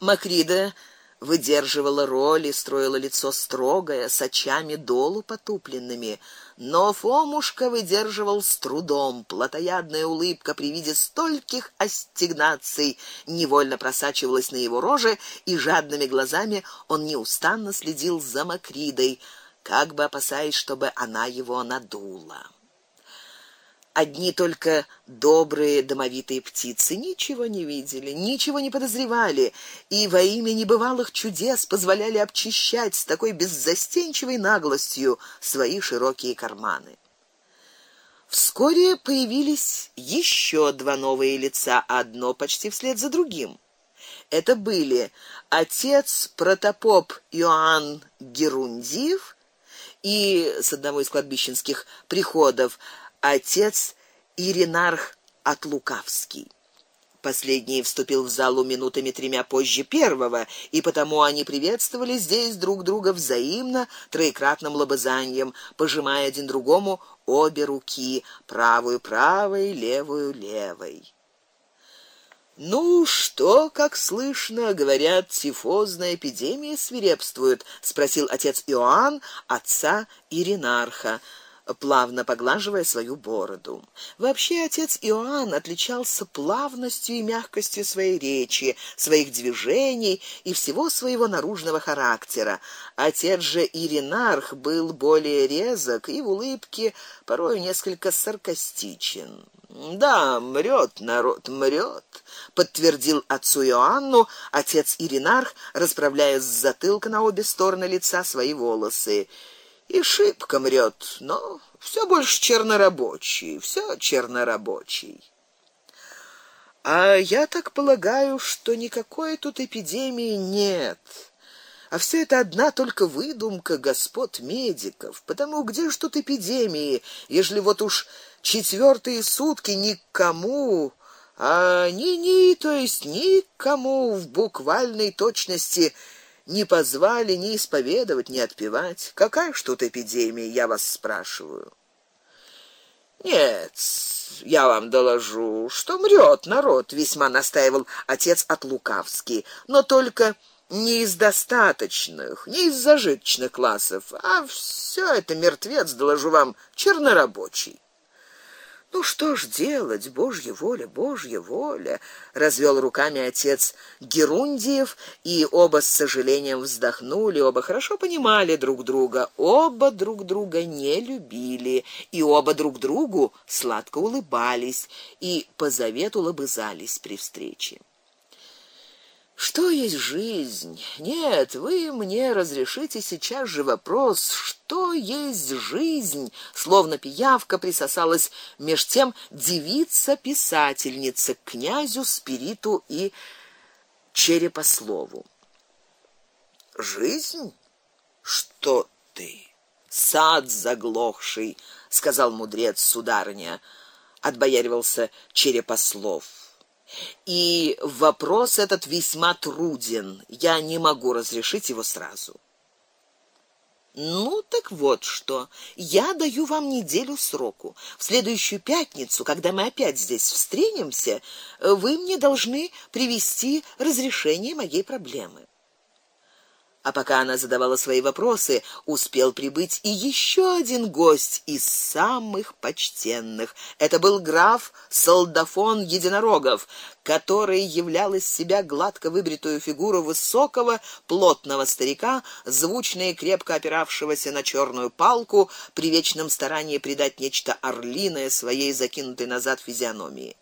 Макрида выдерживала роль и строила лицо строгое, с очами долу потупленными, но Фомушка выдерживал с трудом. Платоядная улыбка при виде стольких астигнаций невольно просачивалась на его роже, и жадными глазами он неустанно следил за Макридой, как бы опасаясь, чтобы она его надула. Одни только добрые домовитые птицы ничего не видели, ничего не подозревали и во имя небывалых чудес позволяли обчищать с такой беззастенчивой наглостью свои широкие карманы. Вскоре появились еще два новые лица, одно почти вслед за другим. Это были отец протопоп Иоанн Герундиев и с одного из кладбищенских приходов отец Иринарх Отлукавский. Последний вступил в залу минутами тремя позже первого, и потому они приветствовали здесь друг друга взаимно троекратным лобызанием, пожимая один другому обе руки, правую правой, левую левой. Ну что, как слышно, говорят, тифозная эпидемия свирепствует, спросил отец Иоанн отца Иринарха плавно поглаживая свою бороду. Вообще отец Иоанн отличался плавностью и мягкостью своей речи, своих движений и всего своего наружного характера. Отец же Иринарх был более резок и в улыбке порой несколько саркастичен. Да, мрет народ, мрет, подтвердил отцу Иоанну отец Иринарх, расправляя с затылка на обе стороны лица свои волосы и шибко мрет, но все больше чернорабочий, все чернорабочий. А я так полагаю, что никакой тут эпидемии нет. А все это одна только выдумка господ медиков. Потому где ж тут эпидемии, если вот уж четвертые сутки никому, а ни-ни, то есть никому в буквальной точности не позвали ни исповедовать, ни отпевать. Какая ж тут эпидемия, я вас спрашиваю? Нет, я вам доложу, что мрет народ, весьма настаивал отец от Лукавский, но только не из достаточных, не из зажиточных классов, а все это мертвец, доложу вам, чернорабочий. Ну что ж делать, Божья воля, Божья воля, развел руками отец Герундиев, и оба с сожалением вздохнули, оба хорошо понимали друг друга, оба друг друга не любили, и оба друг другу сладко улыбались и по завету лобызались при встрече. Что есть жизнь? Нет, вы мне разрешите сейчас же вопрос, что есть жизнь? Словно пиявка присосалась меж тем девица-писательница к князю Спириту и Черепослову. Жизнь? Что ты? Сад заглохший, сказал мудрец сударыня, отбояривался Черепослов. И вопрос этот весьма труден. Я не могу разрешить его сразу. Ну так вот что. Я даю вам неделю сроку. В следующую пятницу, когда мы опять здесь встретимся, вы мне должны привести разрешение моей проблемы. А пока она задавала свои вопросы, успел прибыть и еще один гость из самых почтенных. Это был граф Солдафон Единорогов, который являл из себя гладко выбритую фигуру высокого, плотного старика, звучно и крепко опиравшегося на черную палку, при вечном старании придать нечто орлиное своей закинутой назад физиономии.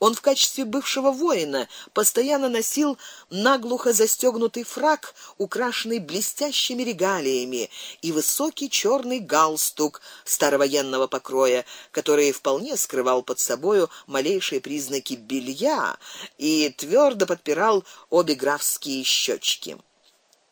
Он в качестве бывшего воина постоянно носил наглухо застегнутый фрак, украшенный блестящими регалиями, и высокий черный галстук старовоенного покроя, который вполне скрывал под собою малейшие признаки белья и твердо подпирал обе графские щечки.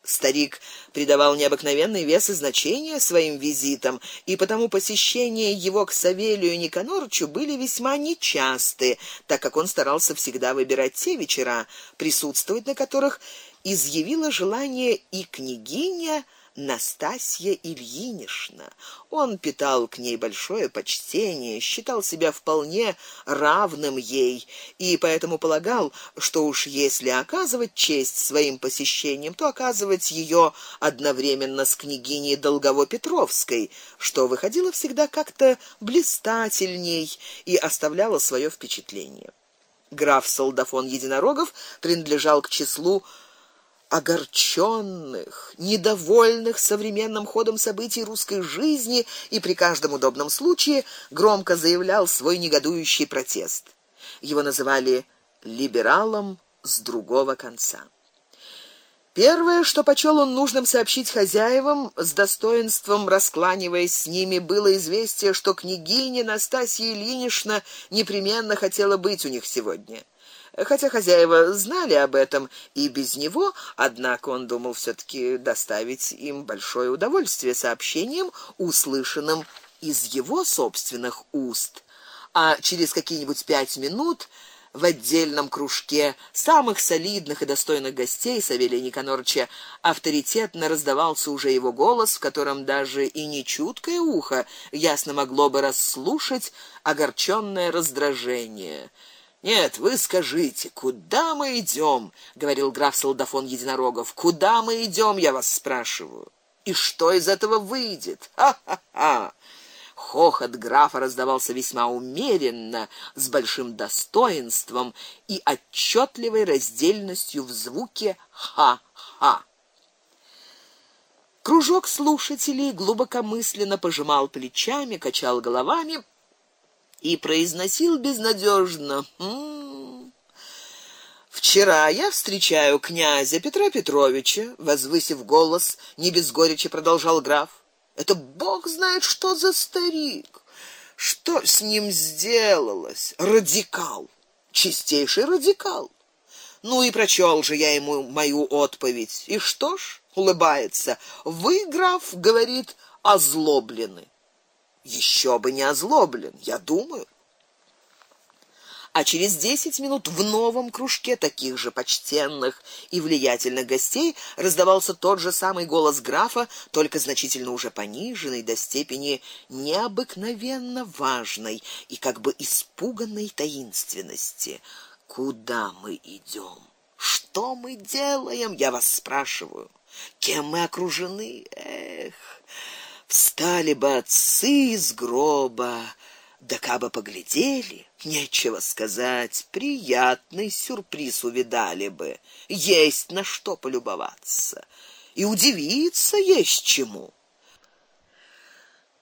Старик придавал необыкновенный вес и значение своим визитам, и потому посещения его к Савелию Никанорчу были весьма нечасты, так как он старался всегда выбирать те вечера, присутствовать на которых изъявила желание и княгиня Настасья Ильинична. Он питал к ней большое почтение, считал себя вполне равным ей и поэтому полагал, что уж если оказывать честь своим посещением, то оказывать ее одновременно с княгиней Долгово-Петровской, что выходило всегда как-то блистательней и оставляло свое впечатление. Граф Солдафон Единорогов принадлежал к числу огорченных, недовольных современным ходом событий русской жизни и при каждом удобном случае громко заявлял свой негодующий протест. Его называли либералом с другого конца. Первое, что почел он нужным сообщить хозяевам, с достоинством раскланиваясь с ними, было известие, что княгиня Настасья Ильинична непременно хотела быть у них сегодня. Хотя хозяева знали об этом и без него, однако он думал все таки доставить им большое удовольствие сообщением, услышанным из его собственных уст. А через какие-нибудь пять минут в отдельном кружке самых солидных и достойных гостей Савелия Никанорча авторитетно раздавался уже его голос, в котором даже и нечуткое ухо ясно могло бы расслушать огорчённое раздражение. Нет, вы скажите, куда мы идем? говорил граф Солдафон Единорогов. Куда мы идем, я вас спрашиваю. И что из этого выйдет? Ха-ха-ха. Хохот графа раздавался весьма умеренно, с большим достоинством и отчетливой раздельностью в звуке ха-ха. Кружок слушателей глубокомысленно пожимал плечами, качал головами и произносил безнадежно: «М-м, Вчера я встречаю князя Петра Петровича, возвысив голос, не без горечи продолжал граф. Это бог знает, что за старик. Что с ним сделалось? Радикал, чистейший радикал. Ну и прочел же я ему мою отповедь. И что ж, улыбается. Вы, граф, говорит, озлоблены. Еще бы не озлоблен, я думаю. А через десять минут в новом кружке таких же почтенных и влиятельных гостей раздавался тот же самый голос графа, только значительно уже пониженный до степени необыкновенно важной и как бы испуганной таинственности. Куда мы идем? Что мы делаем, я вас спрашиваю? Кем мы окружены? Эх, Встали бы отцы из гроба, да кабы поглядели, нечего сказать, приятный сюрприз увидали бы, есть на что полюбоваться, и удивиться есть чему.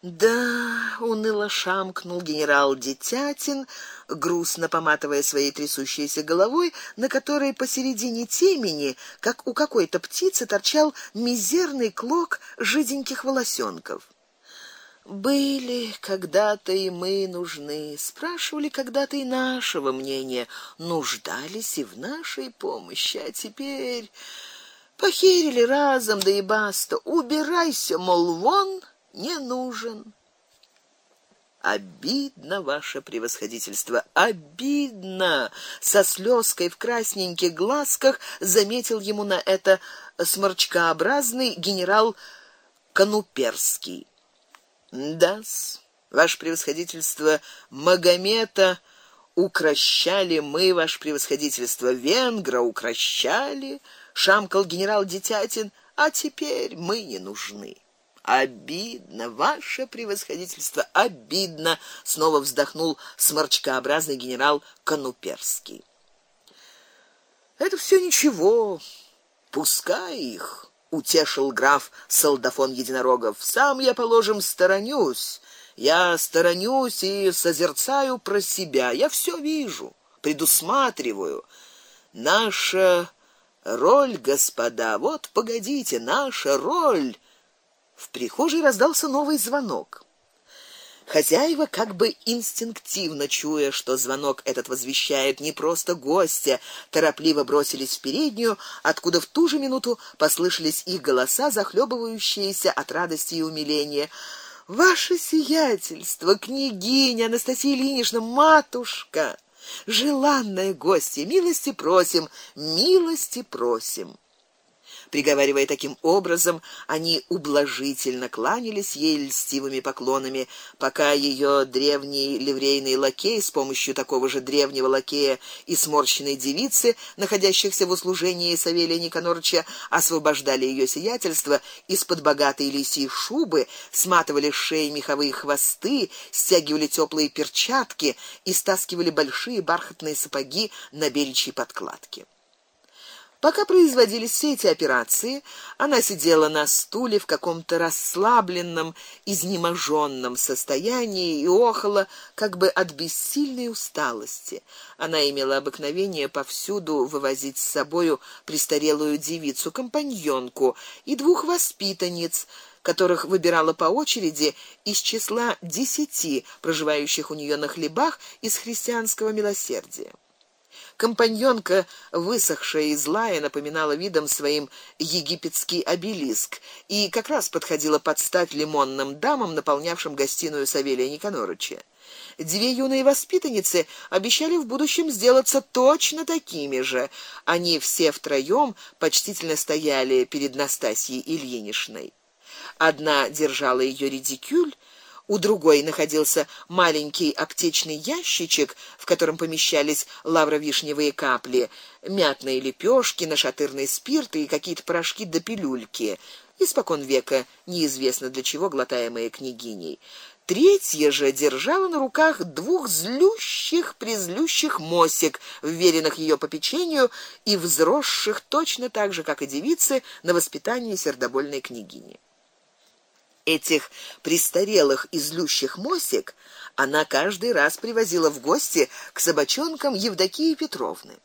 Да, уныло шамкнул генерал Детятин, грустно поматывая своей трясущейся головой, на которой посередине темени, как у какой-то птицы, торчал мизерный клок жиденьких волосенков. Были когда-то и мы нужны, спрашивали когда-то и нашего мнения, нуждались и в нашей помощи, а теперь похерили разом да и баста. Убирайся, мол, вон не нужен. Обидно ваше превосходительство, обидно. Со слезкой в красненьких глазках заметил ему на это сморчкообразный генерал Кануперский. Да-с, ваше превосходительство, Магомета укращали мы, ваше превосходительство, венгра укращали, шамкал генерал Детятин, а теперь мы не нужны. Обидно, ваше превосходительство, обидно, снова вздохнул сморчкообразный генерал Кануперский. Это все ничего. Пускай их, утешил граф Солдафон Единорогов. Сам я, положим, сторонюсь. Я сторонюсь и созерцаю про себя. Я все вижу, предусматриваю. Наша роль, господа, вот погодите, наша роль в прихожей раздался новый звонок. Хозяева, как бы инстинктивно чуя, что звонок этот возвещает не просто гостя, торопливо бросились в переднюю, откуда в ту же минуту послышались их голоса, захлебывающиеся от радости и умиления. Ваше сиятельство, княгиня Анастасия Ильинична, матушка, желанная гостья, милости просим, милости просим. Приговаривая таким образом, они ублажительно кланялись ей льстивыми поклонами, пока ее древний ливрейный лакей с помощью такого же древнего лакея и сморщенной девицы, находящихся в услужении Савелия Никанорча, освобождали ее сиятельство из-под богатой лисьей шубы, сматывали с шеи меховые хвосты, стягивали теплые перчатки и стаскивали большие бархатные сапоги на беличьей подкладке. Пока производились все эти операции, она сидела на стуле в каком-то расслабленном, изнеможенном состоянии и охала, как бы от бессильной усталости. Она имела обыкновение повсюду вывозить с собою престарелую девицу, компаньонку и двух воспитанниц, которых выбирала по очереди из числа десяти, проживающих у нее на хлебах из христианского милосердия. Компаньонка, высохшая и злая, напоминала видом своим египетский обелиск и как раз подходила под стать лимонным дамам, наполнявшим гостиную Савелия Никанорыча. Две юные воспитанницы обещали в будущем сделаться точно такими же. Они все втроем почтительно стояли перед Настасьей Ильиничной. Одна держала ее редикюль, у другой находился маленький аптечный ящичек, в котором помещались лавровишневые капли, мятные лепешки, нашатырный спирт и какие-то порошки да пилюльки, испокон века неизвестно для чего глотаемые княгиней. Третья же держала на руках двух злющих, презлющих мосик, вверенных ее попечению и взросших точно так же, как и девицы, на воспитании сердобольной княгини этих престарелых и злющих мосик она каждый раз привозила в гости к собачонкам Евдокии Петровны.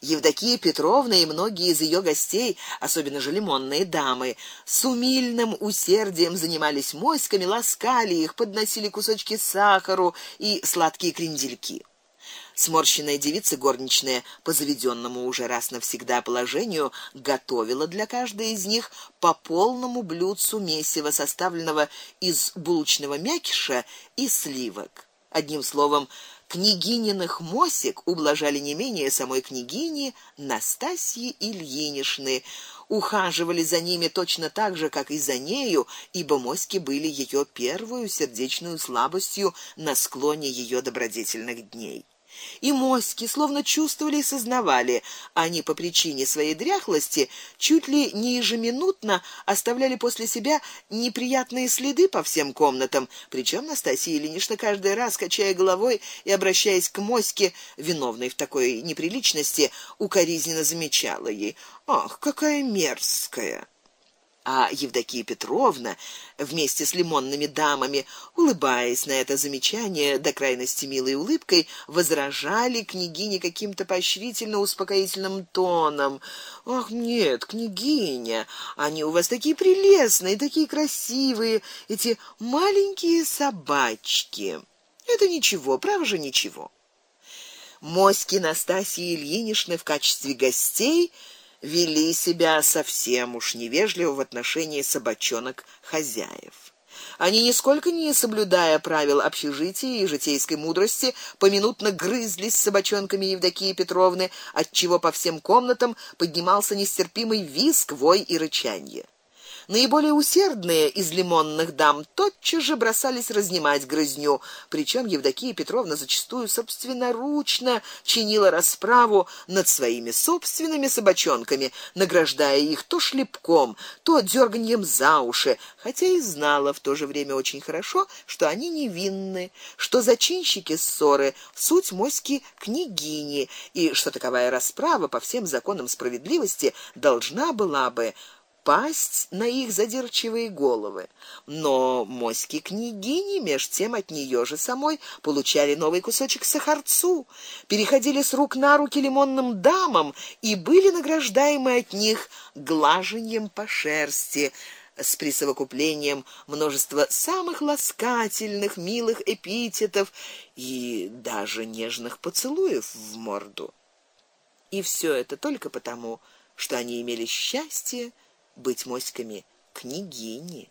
Евдокия Петровна и многие из ее гостей, особенно же лимонные дамы, с умильным усердием занимались моськами, ласкали их, подносили кусочки сахару и сладкие крендельки. Сморщенная девица горничная по заведенному уже раз навсегда положению готовила для каждой из них по полному блюдцу месива, составленного из булочного мякиша и сливок. Одним словом, княгининых мосик ублажали не менее самой княгини Настасьи Ильинишны, ухаживали за ними точно так же, как и за нею, ибо моськи были ее первую сердечную слабостью на склоне ее добродетельных дней. И моськи словно чувствовали и сознавали, они по причине своей дряхлости чуть ли не ежеминутно оставляли после себя неприятные следы по всем комнатам, причем Настасья Ильинична каждый раз качая головой и обращаясь к моське, виновной в такой неприличности, укоризненно замечала ей: "Ах, какая мерзкая!" А Евдокия Петровна вместе с лимонными дамами, улыбаясь на это замечание до крайности милой улыбкой, возражали княгине каким-то поощрительно успокоительным тоном: "Ах, нет, княгиня, они у вас такие прелестные, такие красивые, эти маленькие собачки. Это ничего, право же ничего". Моськи Настасьи Ильиничны в качестве гостей вели себя совсем уж невежливо в отношении собачонок хозяев. Они нисколько не соблюдая правил общежития и житейской мудрости, поминутно грызлись с собачонками Евдокии Петровны, от чего по всем комнатам поднимался нестерпимый визг, вой и рычание. Наиболее усердные из лимонных дам тотчас же бросались разнимать грызню, причем Евдокия Петровна зачастую собственноручно чинила расправу над своими собственными собачонками, награждая их то шлепком, то дерганьем за уши, хотя и знала в то же время очень хорошо, что они невинны, что зачинщики ссоры суть моськи княгини, и что таковая расправа по всем законам справедливости должна была бы пасть на их задирчивые головы. Но моськи княгини меж тем от нее же самой получали новый кусочек сахарцу, переходили с рук на руки лимонным дамам и были награждаемы от них глаженьем по шерсти с присовокуплением множества самых ласкательных, милых эпитетов и даже нежных поцелуев в морду. И все это только потому, что они имели счастье быть моськами княгини.